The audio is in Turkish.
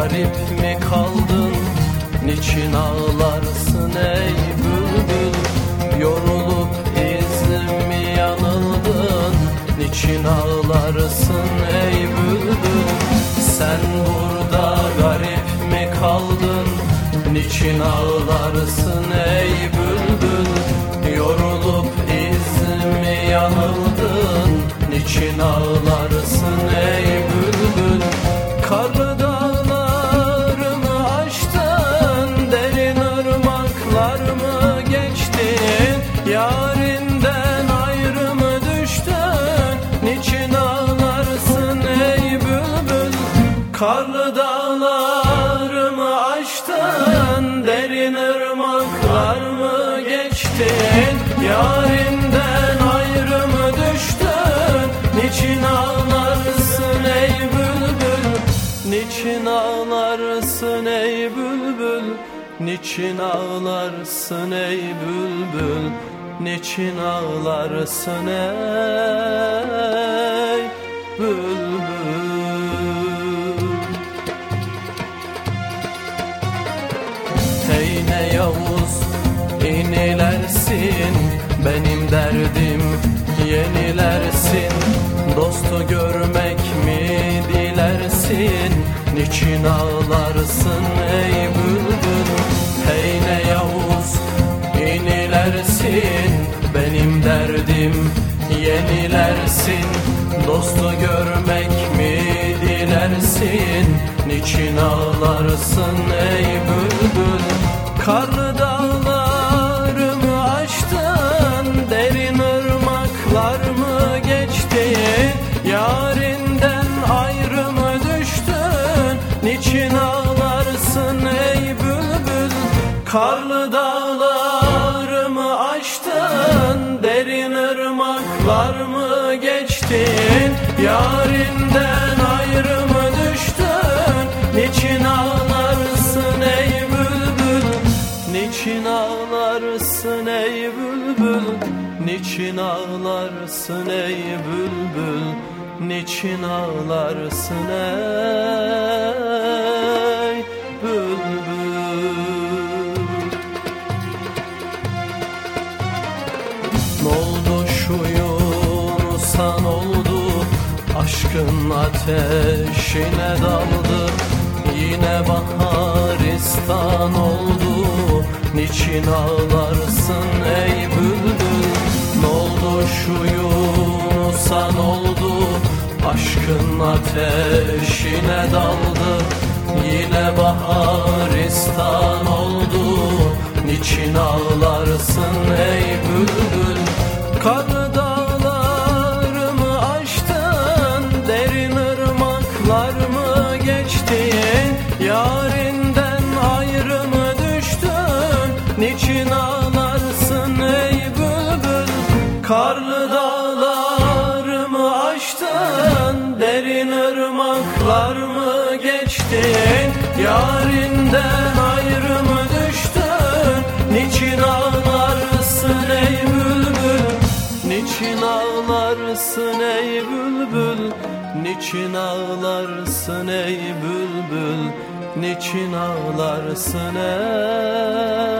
garip mi kaldın? Niçin ağlarsın ey bülbül? Yorulup izim mi yanıldın? Niçin ağlarsın ey bülbül? Sen burada garip mi kaldın? Niçin ağlarsın ey bülbül Karlı dağlarımı aştın Derin ırmaklarımı geçtin? Yarinden ayrı mı düştün? Niçin ağlarsın ey bülbül? Niçin ağlarsın ey bülbül? Niçin ağlarsın ey bülbül? Niçin ağlarsın ey bülbül Yavuz inilersin Benim derdim yenilersin. Dostu görmek mi dilersin? Niçin ağlarsın ey bülbül? Hey ne Yavuz inilersin Benim derdim yenilersin. Dostu görmek mi dilersin? Niçin ağlarsın ey bülbül Karlı dağlarımı aştın Derin ırmaklarımı geçtin Yarinden ayrı mı düştün? Niçin ağlarsın ey bülbül? Karlı dağlarımı aştın Derin ırmaklarımı geçtin Yarinden ayrı mı düştün? Niçin ağlarsın Niçin ağlarsın ey bülbül? Niçin ağlarsın ey bülbül? Niçin ağlarsın ey bülbül? Ne oldu şu Yunus'a oldu? Aşkın ateşine daldı. Yine baharistan oldu Niçin ağlarsın ey bülbül. Ne oldu şu Yunus'a oldu? Aşkın ateşine daldı. Yine baharistan oldu. Niçin ağlarsın ey bülbül? Karlı Niçin ağlarsın ey bülbül. Karlı dağlarımı aştın Derin ırmaklarımı geçtin? Yarinden ayrı mı düştün? Niçin ağlarsın ey bülbül? Niçin ağlarsın ey bülbül? Niçin ağlarsın ey bülbül? Niçin ağlarsın ey